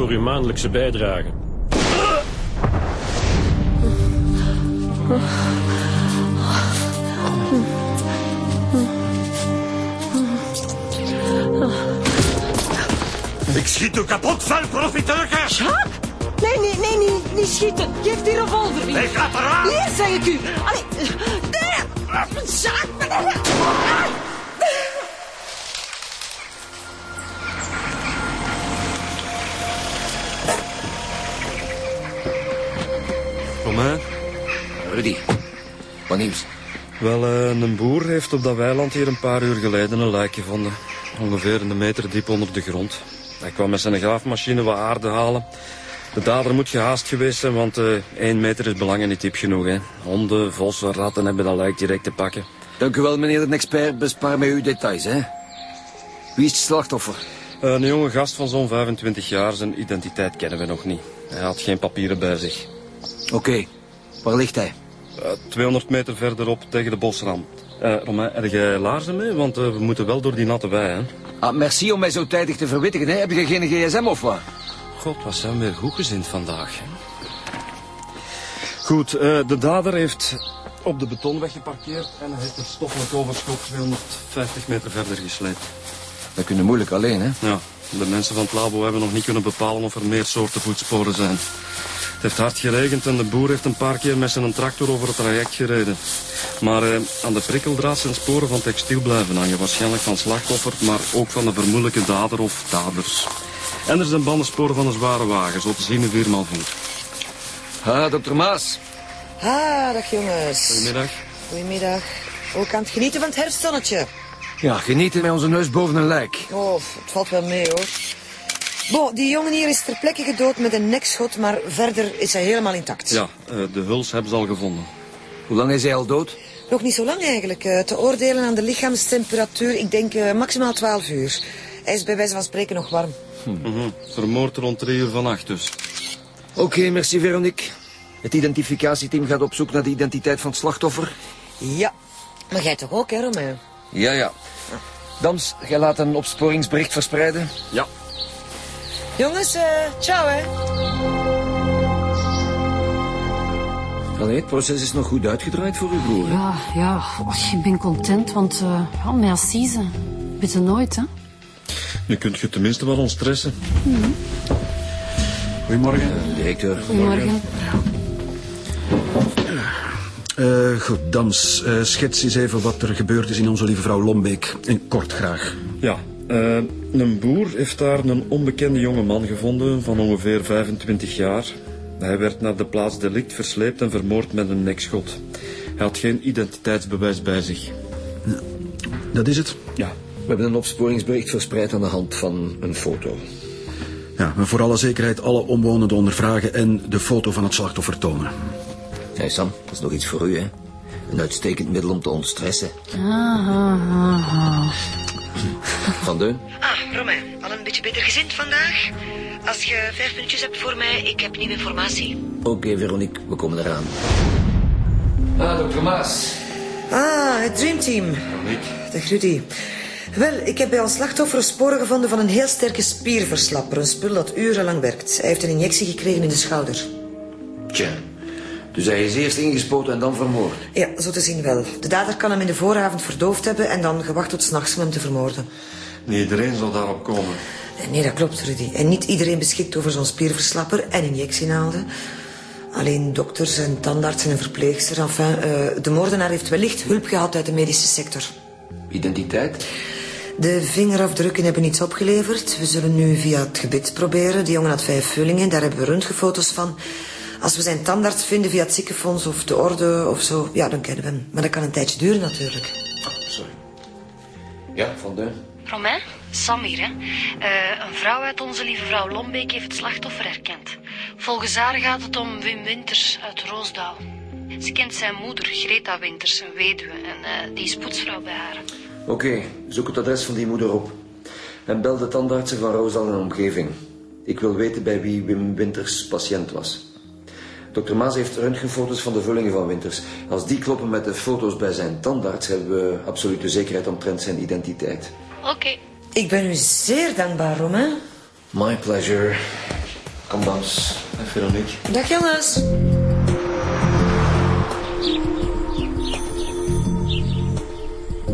voor uw maandelijkse bijdrage. Ik schiet u kapot, vuil profiteurke! Jacques? Nee, nee, nee, nee, niet schieten. Geef die revolver hier. Hij gaat eraan! Hier, zeg ik u. Allee, nee. Jacques. Romain? Rudy, wat nieuws? Wel, eh, een boer heeft op dat weiland hier een paar uur geleden een lijk gevonden. Ongeveer een meter diep onder de grond. Hij kwam met zijn graafmachine wat aarde halen. De dader moet gehaast geweest zijn, want eh één meter is belangen niet diep genoeg. Hè. Honden, vossen, ratten hebben dat lijk direct te pakken. Dank u wel, meneer de expert. Bespaar mij uw details, hè. Wie is het slachtoffer? Eh, een jonge gast van zo'n 25 jaar, zijn identiteit kennen we nog niet. Hij had geen papieren bij zich. Oké, waar ligt hij? Eh, 200 meter verderop tegen de bosrand. Eh Romain, heb jij laarzen mee? Want eh, we moeten wel door die natte wei, hè. Ah, merci om mij zo tijdig te verwittigen, hè. Heb je geen gsm of wat? God, wat zijn we weer goed gezind vandaag. Hè? Goed, eh, de dader heeft op de betonweg geparkeerd... en hij heeft het stoffelijk overschot 250 meter verder gesleept. Dat kunnen moeilijk alleen, hè. Ja, de mensen van het labo hebben nog niet kunnen bepalen of er meer soorten voetsporen zijn. Het heeft hard geregend en de boer heeft een paar keer met zijn tractor over het traject gereden. Maar eh, aan de prikkeldraad zijn sporen van textiel blijven hangen. Waarschijnlijk van slachtoffer, maar ook van de vermoedelijke dader of daders. En er zijn bandensporen van een zware wagen, zo te zien een 4x4. Ah, dokter Maas. Ah, dag jongens. Goedemiddag. Goedemiddag. Ook aan het genieten van het herfstzonnetje. Ja, genieten met onze neus boven een lijk. Oh, het valt wel mee hoor. Bon, die jongen hier is ter plekke gedood met een nekschot, maar verder is hij helemaal intact. Ja, eh, de huls hebben ze al gevonden. Hoe lang is hij al dood? Nog niet zo lang eigenlijk. eh, te oordelen aan de lichaamstemperatuur, ik denk eh, maximaal 12 uur. Hij is bij wijze van spreken nog warm. Mhm. Vermoord rond drie uur vannacht dus. Oké, merci Veronique. Het identificatieteam gaat op zoek naar de identiteit van het slachtoffer. Ja. Maar jij toch ook, hè, Romain? Ja, ja. Dams, jij laat een opsporingsbericht verspreiden. Ja. Jongens, eh, ciao, hè. Allee, het proces is nog goed uitgedraaid voor uw broer. hè? Ja, ja, och, ik ben content, want uh, ja, merci ze. Bitte nooit, hè. Nu kunt je tenminste wel ontstressen. Goedemorgen. Eh, directeur. Goedemorgen. Eh, goed, Dams, eh, schets eens even wat er gebeurd is in onze lieve vrouw Lombeek. In kort graag. Ja, eh, een boer heeft daar een onbekende jonge man gevonden van ongeveer 25 jaar. Hij werd naar de plaats delict versleept en vermoord met een nekschot. Hij had geen identiteitsbewijs bij zich. Dat is het? Ja. We hebben een opsporingsbericht verspreid aan de hand van een foto. Ja, maar voor alle zekerheid alle omwonenden ondervragen en de foto van het slachtoffer tonen. Hé Sam, dat is nog iets voor u, hè? Een uitstekend middel om te ontstressen. Ah, ah, ah, ah. Van Deun? Ah, Romain, al een beetje beter gezind vandaag? Als je vijf minuutjes hebt voor mij, ik heb nieuwe informatie. Oké, Veronique, we komen eraan. Ah, dokter Maas. Ah, het Dreamteam. Dag Rudy. Wel, ik heb bij ons slachtoffer sporen gevonden van een heel sterke spierverslapper. Een spul dat urenlang werkt. Hij heeft een injectie gekregen in de schouder. Tja. Dus hij is eerst ingespoten en dan vermoord. Ja, zo te zien wel. De dader kan hem in de vooravond verdoofd hebben en dan gewacht tot s'nachts om hem te vermoorden. Niet iedereen zal daarop komen. Nee, dat klopt, Rudy. En niet iedereen beschikt over zo'n spierverslapper en injectienaalden. Alleen dokters en tandartsen en verpleegsters. Enfin, eh, de moordenaar heeft wellicht hulp gehad uit de medische sector. Identiteit? De vingerafdrukken hebben niets opgeleverd. We zullen nu via het gebit proberen. Die jongen had vijf vullingen, daar hebben we röntgenfoto's van. Als we zijn tandarts vinden via het ziekenfonds of de orde of zo, ja, dan kennen we hem. Maar dat kan een tijdje duren natuurlijk. Sorry. Ja, Van Deun. Romain, Sam hier, hè. Eh, een vrouw uit onze lieve vrouw Lombeek heeft het slachtoffer herkend. Volgens haar gaat het om Wim Winters uit Roosdaal. Ze kent zijn moeder, Greta Winters, een weduwe, en eh, die is poetsvrouw bij haar. Oké, zoek het adres van die moeder op. En bel de tandartsen van Roosdal en omgeving. Ik wil weten bij wie Wim Winters patiënt was. Dokter Maas heeft röntgenfoto's van de vullingen van Winters. Als die kloppen met de foto's bij zijn tandarts... hebben we absolute zekerheid omtrent zijn identiteit. Oké. Ik ben u zeer dankbaar, Romain. My pleasure. Kom, Dams. En Veronique. Dag jongens.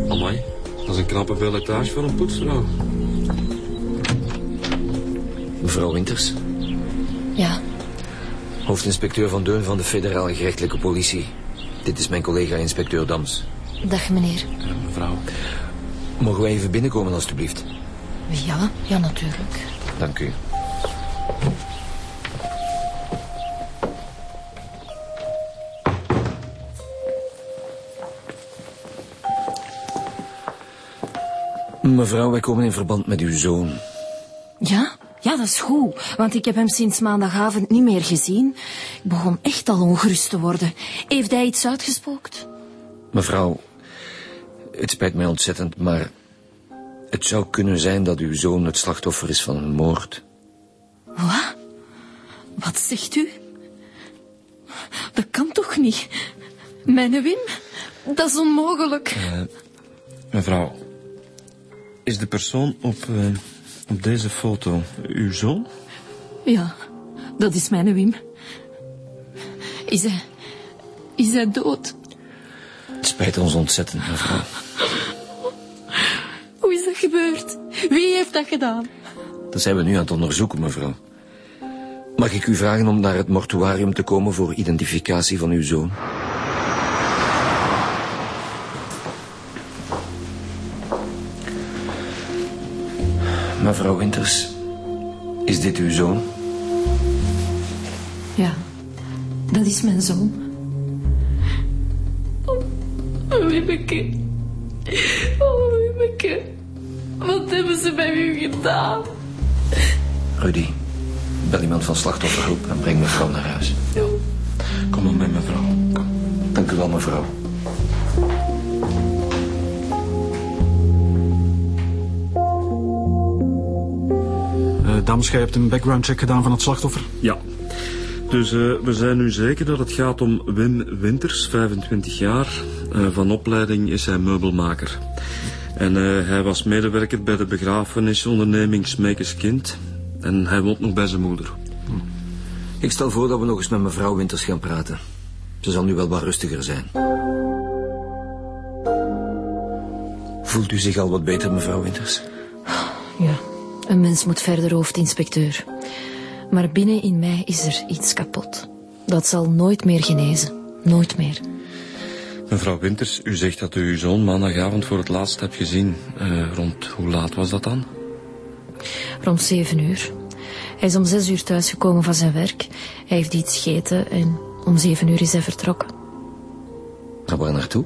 Amai, dat is een knappe belletage voor een poetsvrouw. Mevrouw Winters, Ja, hoofdinspecteur Van Deun van de federale gerechtelijke politie. Dit is mijn collega inspecteur Dams. dag meneer. Eh, mevrouw. Mogen wij even binnenkomen, alstublieft? Ja, ja natuurlijk. Dank u. Mevrouw, wij komen in verband met uw zoon. Ja? Ja, dat is goed. Want ik heb hem sinds maandagavond niet meer gezien. Ik begon echt al ongerust te worden. Heeft hij iets uitgespookt? Mevrouw, het spijt mij ontzettend, maar het zou kunnen zijn dat uw zoon het slachtoffer is van een moord. Wat? Wat zegt u? Dat kan toch niet? Mijn Wim? Dat is onmogelijk. Mevrouw, is de persoon op, eh, op deze foto uw zoon? Ja, dat is mijn Wim. Is hij... Is hij dood? Het spijt ons ontzettend, mevrouw. Hoe is dat gebeurd? Wie heeft dat gedaan? Dat zijn we nu aan het onderzoeken, mevrouw. Mag ik u vragen om naar het mortuarium te komen voor identificatie van uw zoon? Mevrouw Winters, is dit uw zoon? Ja, dat is mijn zoon. Oh, Wimmeke. Oh, Wimmeke. Wat hebben ze bij u gedaan? Rudy, bel iemand van slachtofferhulp en breng mevrouw naar huis. Kom maar met mevrouw. Kom. Dank u wel, mevrouw. Dames, jij hebt een background check gedaan van het slachtoffer? Ja. Dus eh, we zijn nu zeker dat het gaat om Wim Winters, 25 jaar. Eh, van opleiding is hij meubelmaker. En eh, hij was medewerker bij de begrafenisonderneming Smekers Kind. En hij woont nog bij zijn moeder. Ik stel voor dat we nog eens met mevrouw Winters gaan praten. Ze zal nu wel wat rustiger zijn. Voelt u zich al wat beter, mevrouw Winters? Ja, een mens moet verder, hoofdinspecteur. Maar binnen in mij is er iets kapot. Dat zal nooit meer genezen. Nooit meer. Mevrouw Winters, u zegt dat u uw zoon maandagavond voor het laatst hebt gezien. Eh, rond hoe laat was dat dan? Rond zeven uur. Hij is om zes uur thuisgekomen van zijn werk. Hij heeft iets gegeten en om zeven uur is hij vertrokken. Naar waar naartoe?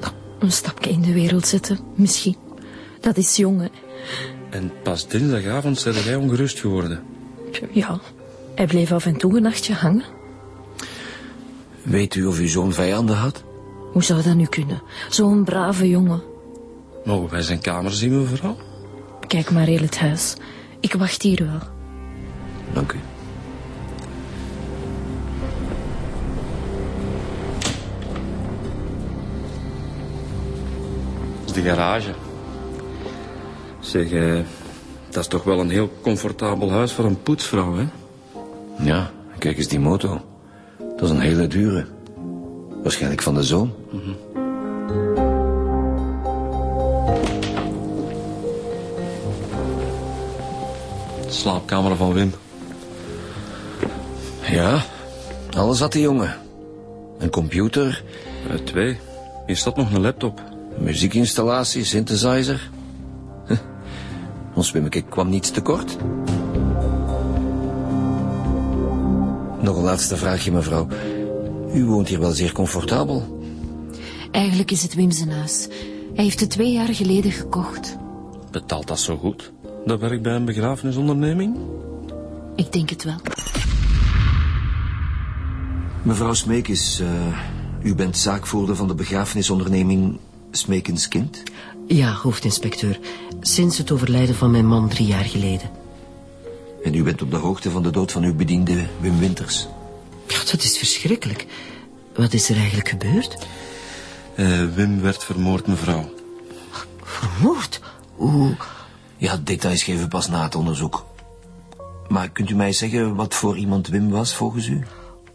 Nou, een stapje in de wereld zetten, misschien. Dat is jong, hè. En pas dinsdagavond zijn jij ongerust geworden. Ja, hij bleef af en toe een nachtje hangen. Weet u of uw zoon vijanden had? Hoe zou dat nu kunnen? Zo'n brave jongen. Mogen wij zijn kamer zien, mevrouw? Kijk maar heel het huis. Ik wacht hier wel. Dank u. De garage. Zeg, eh, dat is toch wel een heel comfortabel huis voor een poetsvrouw, hè? Ja, kijk eens die moto. Dat is een hele dure. Waarschijnlijk van de zoon. De slaapkamer van Wim. Ja, alles had die jongen. Een computer, Eh, twee. Hier staat nog een laptop. muziekinstallatie, synthesizer. Ons Wimmeke kwam niets tekort. Nog een laatste vraagje, mevrouw. U woont hier wel zeer comfortabel. Eigenlijk is het Wim zijn huis. Hij heeft het twee jaar geleden gekocht. Betaalt dat zo goed? Dat werkt bij een begrafenisonderneming? Ik denk het wel. Mevrouw Smeekens, eh, u bent zaakvoerder van de begrafenisonderneming Smeekens Kind? Ja, hoofdinspecteur. Sinds het overlijden van mijn man drie jaar geleden. En u bent op de hoogte van de dood van uw bediende Wim Winters? Ja, dat is verschrikkelijk. Wat is er eigenlijk gebeurd? Eh, Wim werd vermoord, mevrouw. Vermoord? Hoe? Ja, details geven pas na het onderzoek. Maar kunt u mij zeggen wat voor iemand Wim was volgens u?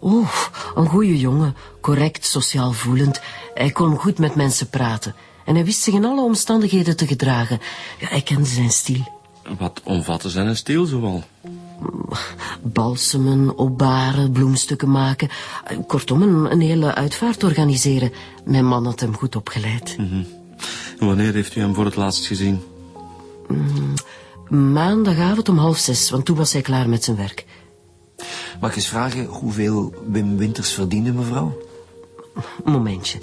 Oh, een goede jongen. Correct, sociaal voelend. Hij kon goed met mensen praten. En hij wist zich in alle omstandigheden te gedragen. Ja, hij kende zijn stil. Wat omvatte zijn stil zoal? Balsemen, opbaren, bloemstukken maken. Kortom, een, een hele uitvaart organiseren. Mijn man had hem goed opgeleid. En wanneer heeft u hem voor het laatst gezien? Maandagavond om half zes, want toen was hij klaar met zijn werk. Mag ik eens vragen hoeveel Wim Winters verdiende, mevrouw? Momentje.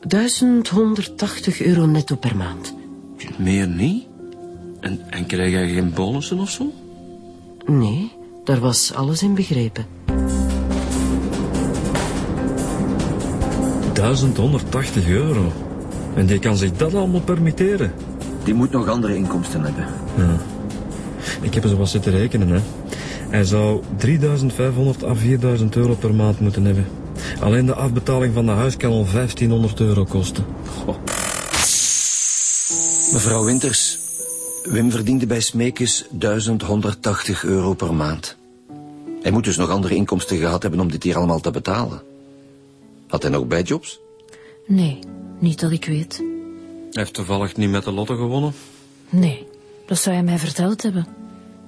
1180 euro netto per maand. Meer niet? En, en krijg jij geen bonussen of zo? Nee, daar was alles in begrepen. 1180 euro. En die kan zich dat allemaal permitteren. Die moet nog andere inkomsten hebben. Ik heb er zo wat zitten rekenen, hè. Hij zou 3500 à 4000 euro per maand moeten hebben. Alleen de afbetaling van de huis kan al 1500 euro kosten. Mevrouw Winters, Wim verdiende bij Smeekes 1180 euro per maand. Hij moet dus nog andere inkomsten gehad hebben om dit hier allemaal te betalen. Had hij nog bijjobs? Nee, niet dat ik weet. Hij heeft toevallig niet met de lotto gewonnen. Nee, dat zou hij mij verteld hebben.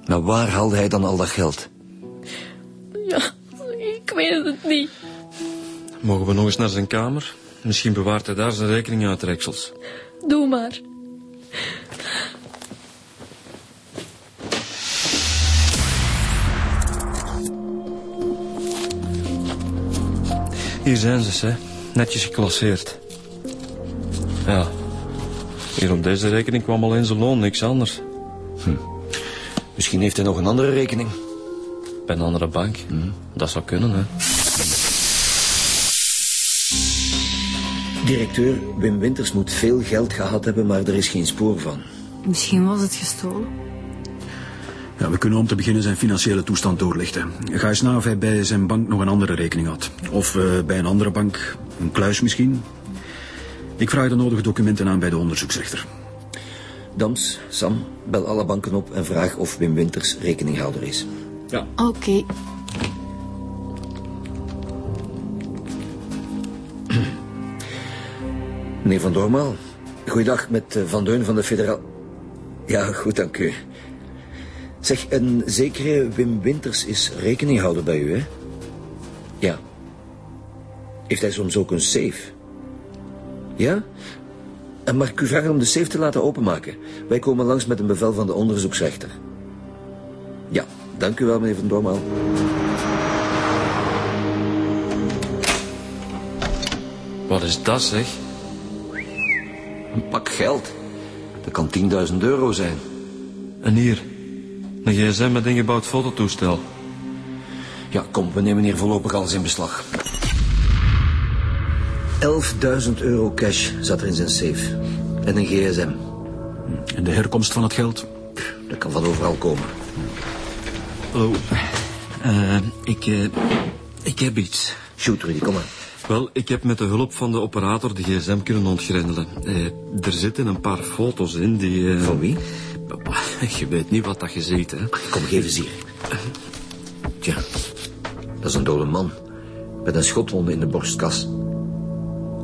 Maar waar haalde hij dan al dat geld? Ja, ik weet het niet. Mogen we nog eens naar zijn kamer? Misschien bewaart hij daar zijn rekeninguitreksels. Doe maar. Hier zijn ze, hè. Netjes geclasseerd. Ja. Hier op deze rekening kwam alleen zijn loon, niks anders. Misschien heeft hij nog een andere rekening. Bij een andere bank. Dat zou kunnen, hè. Directeur Wim Winters moet veel geld gehad hebben, maar er is geen spoor van. Misschien was het gestolen. Ja, we kunnen om te beginnen zijn financiële toestand doorlichten. Ga eens na of hij bij zijn bank nog een andere rekening had. Of eh, bij een andere bank, een kluis misschien. Ik vraag de nodige documenten aan bij de onderzoeksrechter. Dams, Sam, bel alle banken op en vraag of Wim Winters rekeninghouder is. Oké. Meneer Van Doormaal, goeiedag met eh, Van Deun van de Federaal... Ja, goed, dank u. Zeg, een zekere Wim Winters is rekeninghouder bij u, hè? Ja. Heeft hij soms ook een safe? Ja? En mag ik u vragen om de safe te laten openmaken? Wij komen langs met een bevel van de onderzoeksrechter. Ja, dank u wel, meneer Van Doormaal. Wat is dat, zeg? Een pak geld. Dat kan 10.000 euro zijn. En hier. Een gsm met ingebouwd fototoestel. Ja, kom, we nemen hier voorlopig alles in beslag. 11.000 euro cash zat er in zijn safe. En een gsm. En de herkomst van het geld? Dat kan van overal komen. Oh. ik, eh, ik heb iets. Shoot, Rudy, kom maar. Wel, ik heb met de hulp van de operator de gsm kunnen ontgrendelen. Eh, er zitten een paar foto's in die... eh, Van wie? Je weet niet wat dat je ziet, hè. Kom, geef eens hier. Tja, dat is een dode man. Met een schotwonde in de borstkas.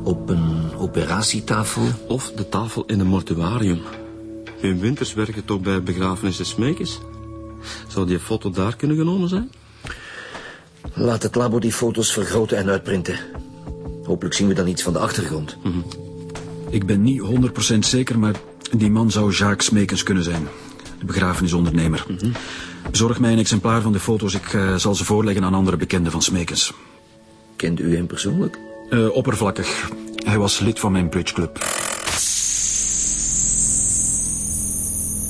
Op een operatietafel. Of de tafel in een mortuarium. Wim Winters werken toch bij begrafenissen Smekens? Zou die foto daar kunnen genomen zijn? Laat het labo die foto's vergroten en uitprinten. Hopelijk zien we dan iets van de achtergrond. Ik ben niet 100% zeker, maar die man zou Jacques Smekens kunnen zijn. De begrafenisondernemer. Bezorg mij een exemplaar van de foto's. Ik eh, zal ze voorleggen aan andere bekenden van Smekens. Kent u hem persoonlijk? Eh, oppervlakkig. Hij was lid van mijn bridgeclub.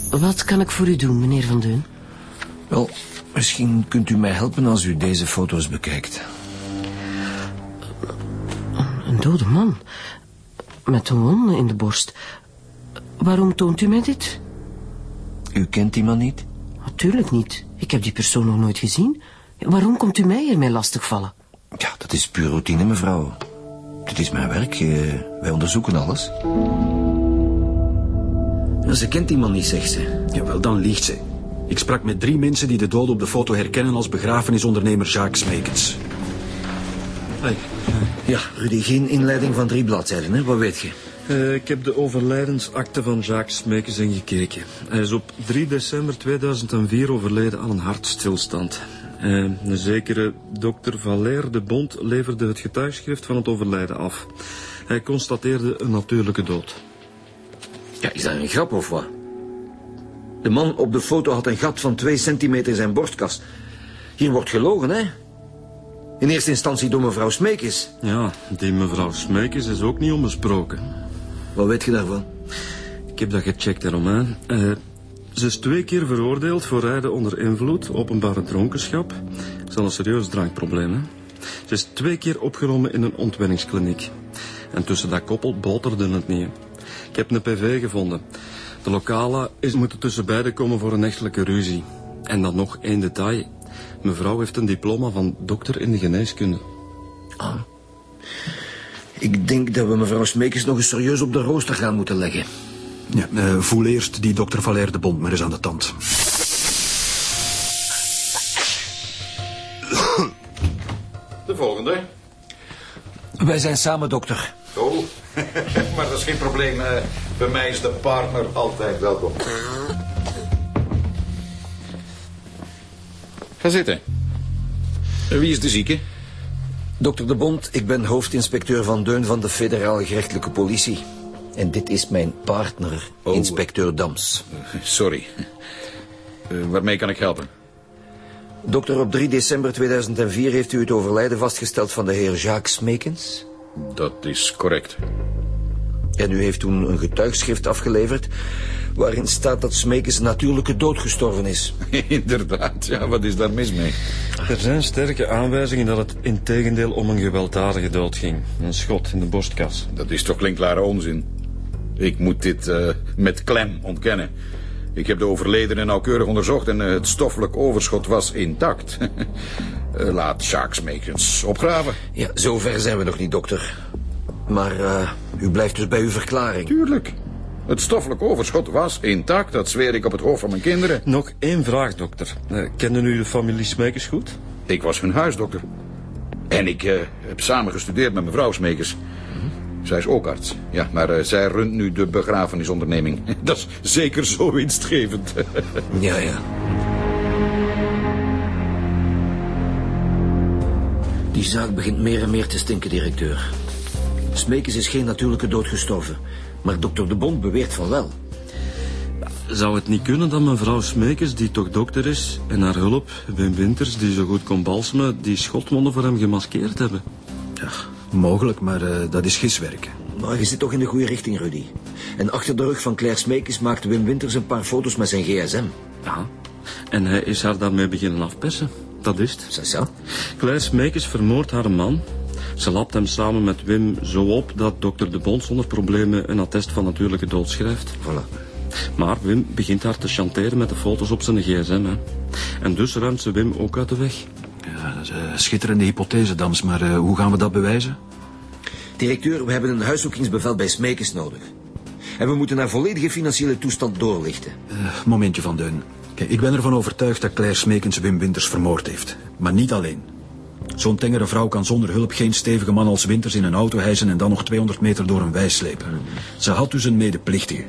Wat kan ik voor u doen, meneer Van Deun? Wel, misschien kunt u mij helpen als u deze foto's bekijkt. Een dode man. Met een wond in de borst. Waarom toont u mij dit? U kent die man niet? Natuurlijk niet. Ik heb die persoon nog nooit gezien. Waarom komt u mij hiermee lastigvallen? Ja, dat is puur routine, mevrouw. Dit is mijn werk. eh, wij onderzoeken alles. Ja, ze kent die man niet, zegt ze. Jawel, dan liegt ze. Ik sprak met drie mensen die de dood op de foto herkennen als begrafenisondernemer Jacques Smekens. Hey. Ja, Rudy, geen inleiding van drie bladzijden, hè? Wat weet je? Uh, ik heb de overlijdensakte van Jacques Smekens ingekeken. Hij is op 3 december 2004 overleden aan een hartstilstand. Uh, een zekere dokter Valère de Bond leverde het getuigschrift van het overlijden af. Hij constateerde een natuurlijke dood. Ja, is dat een grap of wat? De man op de foto had een gat van twee centimeter in zijn borstkas. Hier wordt gelogen, hè? In eerste instantie door mevrouw Smekens. Ja, die mevrouw Smekens is ook niet onbesproken. Wat weet je daarvan? Ik heb dat gecheckt, Romain. Uh, ze is twee keer veroordeeld voor rijden onder invloed, openbare dronkenschap. Dat is al een serieus drankprobleem, hè? Ze is twee keer opgenomen in een ontwenningskliniek. En tussen dat koppel boterde het niet. Ik heb een PV gevonden. De lokale is moeten tussen beiden komen voor een echtelijke ruzie. En dan nog één detail. Mevrouw heeft een diploma van dokter in de geneeskunde. Ah. Ik denk dat we mevrouw Smekers nog eens serieus op de rooster gaan moeten leggen. Ja, uh, voel eerst die dokter Valère de Bond maar eens aan de tand. De volgende. Wij zijn samen dokter. Oh, maar dat is geen probleem. Uh, bij mij is de partner altijd welkom. Ga zitten. Wie is de zieke? Dokter De Bond, ik ben hoofdinspecteur van Deun van de federale gerechtelijke politie. En dit is mijn partner, oh. inspecteur Dams. Sorry. Uh, waarmee kan ik helpen? Dokter, op 3 december 2004 heeft u het overlijden vastgesteld van de heer Jacques Smekens? Dat is correct. En u heeft toen een getuigschrift afgeleverd... waarin staat dat Smekens natuurlijke dood gestorven is. Inderdaad, ja, wat is daar mis mee? Er zijn sterke aanwijzingen dat het in tegendeel om een gewelddadige dood ging. Een schot in de borstkas. Dat is toch klinkklare onzin? Ik moet dit uh, met klem ontkennen. Ik heb de overledene nauwkeurig onderzocht en uh, het stoffelijk overschot was intact. uh, laat Smekens opgraven. Ja, zover zijn we nog niet, dokter. Maar uh, u blijft dus bij uw verklaring. Tuurlijk. Het stoffelijk overschot was intact, dat zweer ik op het hoofd van mijn kinderen. Nog één vraag, dokter. Uh, kenden u de familie Smekers goed? Ik was hun huisdokter. En ik uh, heb samen gestudeerd met mevrouw Smekers. Zij is ook arts. Ja, maar uh, zij runt nu de begrafenisonderneming. Dat is zeker zo winstgevend. ja, ja. Die zaak begint meer en meer te stinken, directeur. Smekens is geen natuurlijke dood gestorven. Maar dokter De Bond beweert van wel. Zou het niet kunnen dat mevrouw Smekens, die toch dokter is... en haar hulp, Wim Winters, die zo goed kon balsemen... die schotwonden voor hem gemaskeerd hebben? Ja, mogelijk, maar uh, dat is giswerk. Maar je zit toch in de goede richting, Rudy. En achter de rug van Claire Smekens maakte Wim Winters een paar foto's met zijn gsm. Ja, en hij is haar daarmee beginnen afpersen. Dat is het. Zessa? Claire Smekens vermoordt haar man... Ze lapt hem samen met Wim zo op dat dokter De Bond zonder problemen een attest van natuurlijke dood schrijft. Voilà. Maar Wim begint haar te chanteren met de foto's op zijn gsm. Hè. En dus ruimt ze Wim ook uit de weg. Ja, dat is een schitterende hypothese, Dams. Maar uh, hoe gaan we dat bewijzen? Directeur, we hebben een huiszoekingsbevel bij Smekens nodig. En we moeten haar volledige financiële toestand doorlichten. Uh, momentje van Deun. Kijk, ik ben ervan overtuigd dat Claire Smekens Wim Winters vermoord heeft. Maar niet alleen. Zo'n tengere vrouw kan zonder hulp geen stevige man als Winters in een auto hijsen en dan nog 200 meter door een wei slepen. Ze had dus een medeplichtige.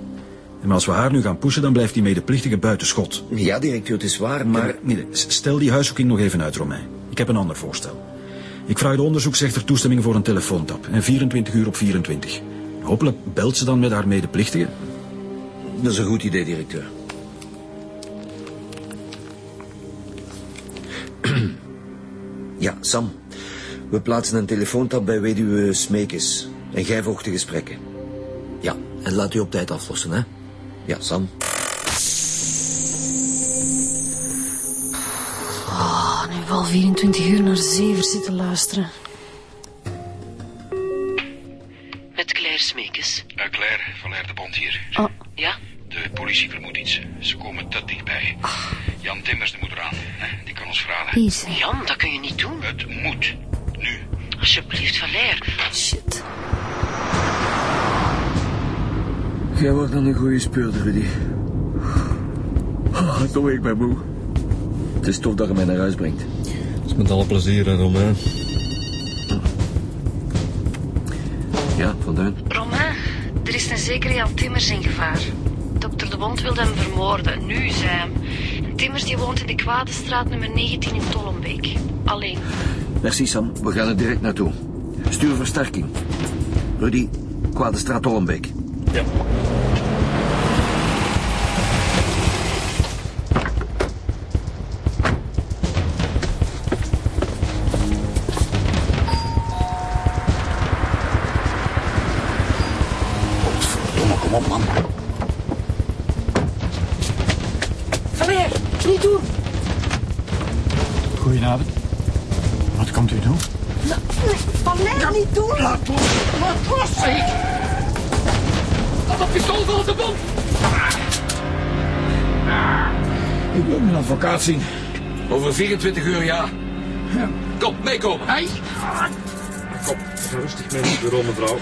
En als we haar nu gaan pushen, dan blijft die medeplichtige buiten schot. Ja, directeur, het is waar, maar... Stel die huiszoeking nog even uit, Romein. Ik heb een ander voorstel. Ik vraag de onderzoeksrechter toestemming voor een telefoontap. En 24 uur op 24. Hopelijk belt ze dan met haar medeplichtige. Dat is een goed idee, directeur. Ja, Sam. We plaatsen een telefoontap bij weduwe Smekes. En jij volgt de gesprekken. Ja, en laat u op tijd aflossen, hè? Ja, Sam. Oh, nu wel 24 uur naar zever zitten luisteren. Met Claire Smekes. Uh, Claire, Valère de Bond hier. Oh. Ja? De politie vermoedt iets. Ze komen te dichtbij. Ah. Jan Timmers moet eraan. Hè? Die kan ons vragen. Easy. Jan, dat kun je niet doen. Het moet. Nu. Alsjeblieft, Valère. Shit. Jij wordt dan een goede speurder, Rudy. Ah, Tom, ik ben moe. Het is tof dat je mij naar huis brengt. Dat is met alle plezier, hè, Romain. Ja, Van Duin. Romain, er is een zekere Jan Timmers in gevaar. Dokter De Bond wil hem vermoorden, nu zei hem. En Timmers die woont in de Kwadestraat nummer 19 in Tollenbeek. Alleen. Merci, Sam. We gaan er direct naartoe. Stuur versterking. Rudy, Kwadestraat Tollenbeek. Ja. Godverdomme, kom op, man. Valer, niet doen. Goedenavond. Wat komt u doen? Valer, niet doen. Laat los. Laat los, ik. Laat dat pistool van de bond. Ik wil mijn advocaat zien. Over 24 uur, ja. Kom, meekomen. Hey. Kom, ga rustig mee naar het bureau, mevrouw.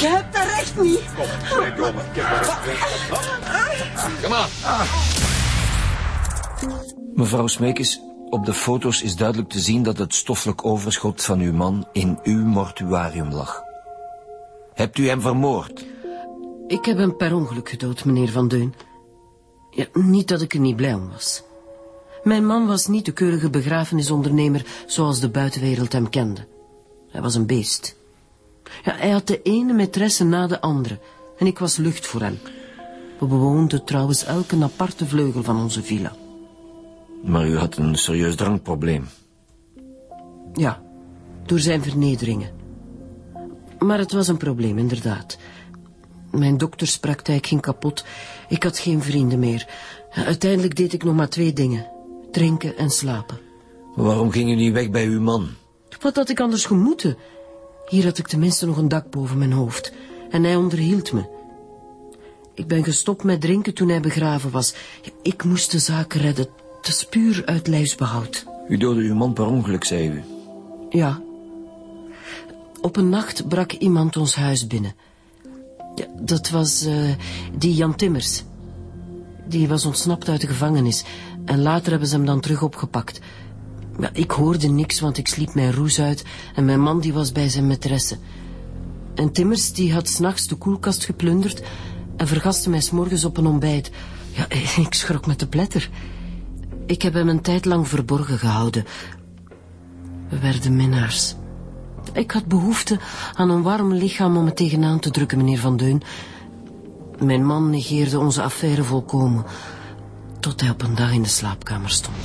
Je hebt dat recht niet. Kom, meekomen. Ik heb daar Kom aan. Mevrouw Smeekes, op de foto's is duidelijk te zien dat het stoffelijk overschot van uw man in uw mortuarium lag. Hebt u hem vermoord? Ik heb hem per ongeluk gedood, meneer Van Deun. Ja, niet dat ik er niet blij om was. Mijn man was niet de keurige begrafenisondernemer zoals de buitenwereld hem kende. Hij was een beest. Ja, hij had de ene maîtresse na de andere en ik was lucht voor hem. We bewoonden trouwens elke aparte vleugel van onze villa. Maar u had een serieus drankprobleem. Ja, door zijn vernederingen. Maar het was een probleem, inderdaad. Mijn dokterspraktijk ging kapot. Ik had geen vrienden meer. Uiteindelijk deed ik nog maar twee dingen. Drinken en slapen. Waarom ging u niet weg bij uw man? Wat had ik anders gemoeten? Hier had ik tenminste nog een dak boven mijn hoofd. En hij onderhield me. Ik ben gestopt met drinken toen hij begraven was. Ik moest de zaken redden. Het is puur uit lijfsbehoud. U doodde uw man per ongeluk, zei u. Ja. Op een nacht brak iemand ons huis binnen. Ja, dat was eh, die Jan Timmers. Die was ontsnapt uit de gevangenis. En later hebben ze hem dan terug opgepakt. Ja, ik hoorde niks, want ik sliep mijn roes uit. En mijn man die was bij zijn maîtresse. En Timmers die had s'nachts de koelkast geplunderd... en vergaste mij s'morgens op een ontbijt. Ja, ik schrok met de pletter. Ik heb hem een tijd lang verborgen gehouden. We werden minnaars. Ik had behoefte aan een warm lichaam om me tegenaan te drukken, meneer Van Deun. Mijn man negeerde onze affaire volkomen. Tot hij op een dag in de slaapkamer stond.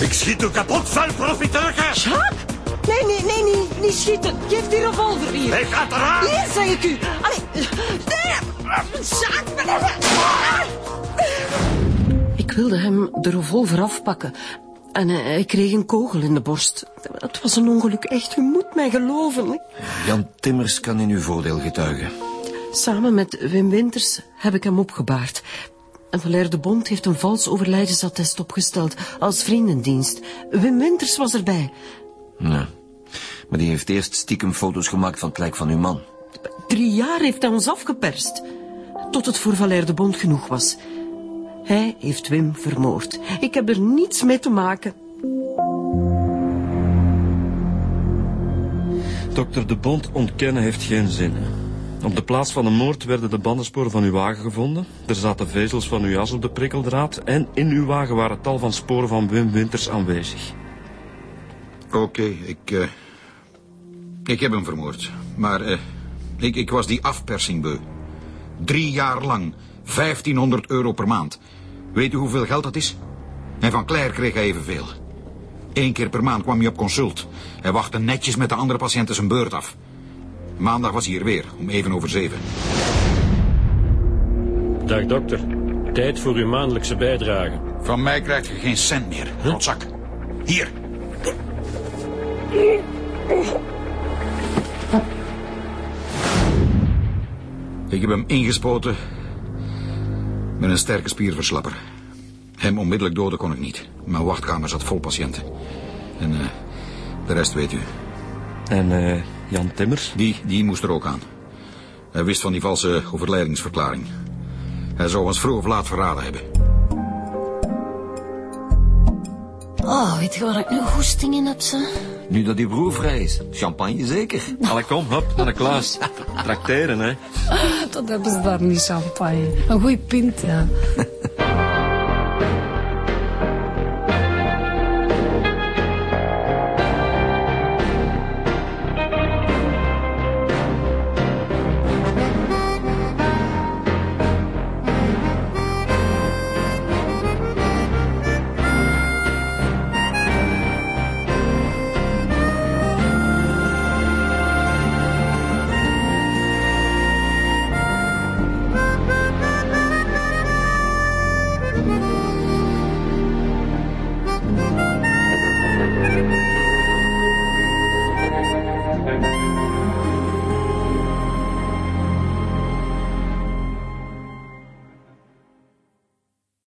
Ik schiet u kapot, vuil profiteur! Jacques? Nee, nee, nee, nee, niet schieten. Geef die revolver hier. Hij gaat eraan! Hier, zeg ik u. Allee, nee. Jacques, Ik wilde hem de revolver afpakken. En hij, hij kreeg een kogel in de borst. Het was een ongeluk, echt. U moet mij geloven. Jan Timmers kan in uw voordeel getuigen. Samen met Wim Winters heb ik hem opgebaard. En Valère de Bond heeft een vals overlijdensattest opgesteld als vriendendienst. Wim Winters was erbij. Ja. Maar die heeft eerst stiekem foto's gemaakt van het lijk van uw man. Drie jaar heeft hij ons afgeperst. Tot het voor Valère de Bond genoeg was. Hij heeft Wim vermoord. Ik heb er niets mee te maken. Dokter De Bond ontkennen heeft geen zin. Op de plaats van de moord werden de bandensporen van uw wagen gevonden. Er zaten vezels van uw jas op de prikkeldraad. En in uw wagen waren tal van sporen van Wim Winters aanwezig. Oké, ik... eh, ik heb hem vermoord. Maar eh, ik, ik was die afpersing beu. Drie jaar lang. 1500 euro per maand. Weet u hoeveel geld dat is? En van Claire kreeg hij evenveel. Eén keer per maand kwam hij op consult. Hij wachtte netjes met de andere patiënten zijn beurt af. Maandag was hij hier weer, om even over zeven. Dag dokter. Tijd voor uw maandelijkse bijdrage. Van mij krijgt je geen cent meer, rotzak. Hier. Ik heb hem ingespoten met een sterke spierverslapper. Hem onmiddellijk doden kon ik niet. Mijn wachtkamer zat vol patiënten. En eh, de rest weet u. En eh, Jan Timmers? Die, die moest er ook aan. Hij wist van die valse overlijdingsverklaring. Hij zou ons vroeg of laat verraden hebben. Oh, weet je waar ik nu goesting in heb, ze? Nu dat die broer vrij is. Champagne zeker. Allee, kom, hop, naar de Klaas. Tracteren, hè. Dat hebben ze daar niet champagne. Een goeie pint, ja.